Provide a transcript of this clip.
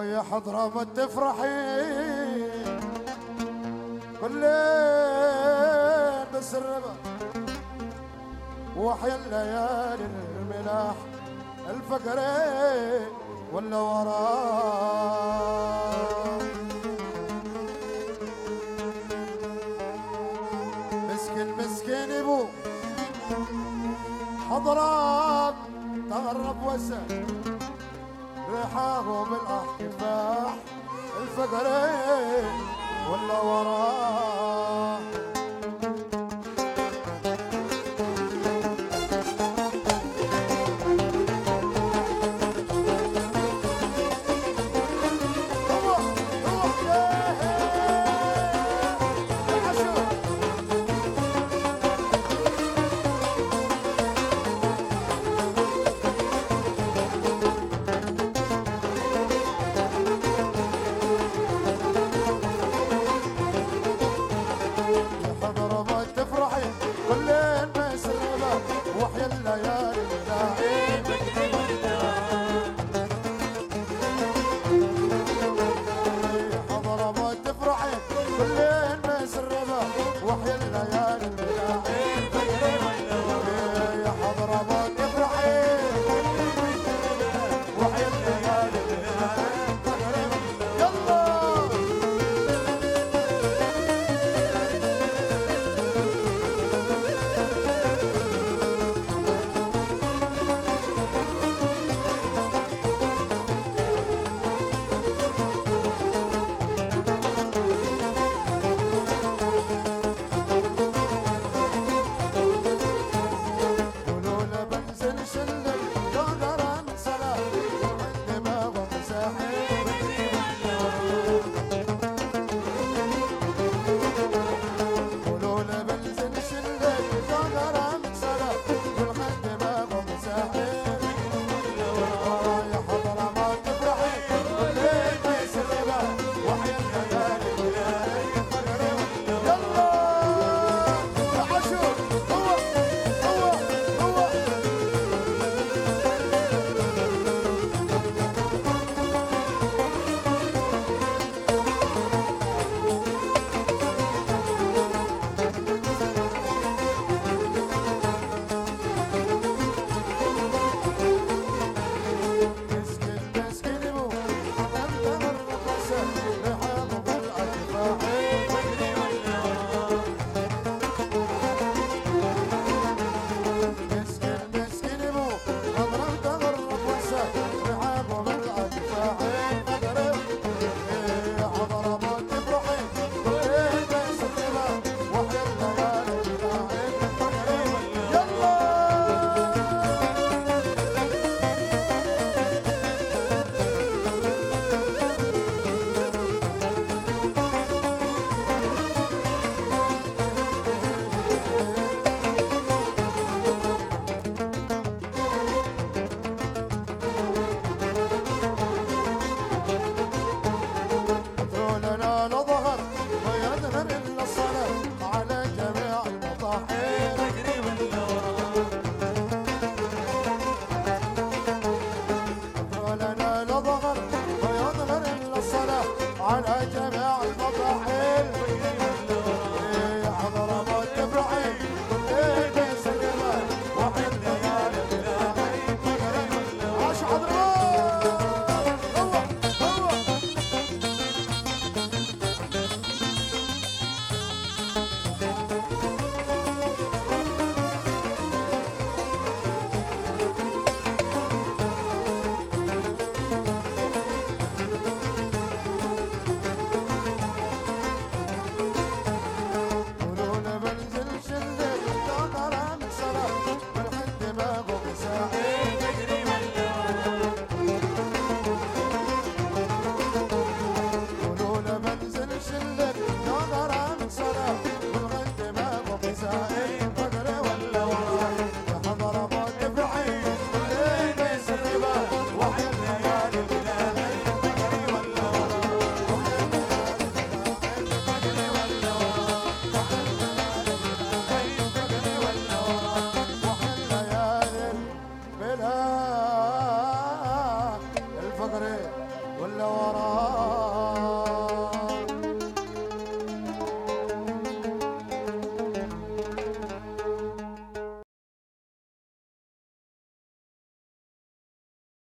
ويا حضرة تفرحي كل ليل بس الربا وحيا الليالي الملاح الفقرين ولا وراه مسكين مسكين أبو. حضرات تغرب وسع. ريحاه بالاحتفاح الفقرين ولا وراه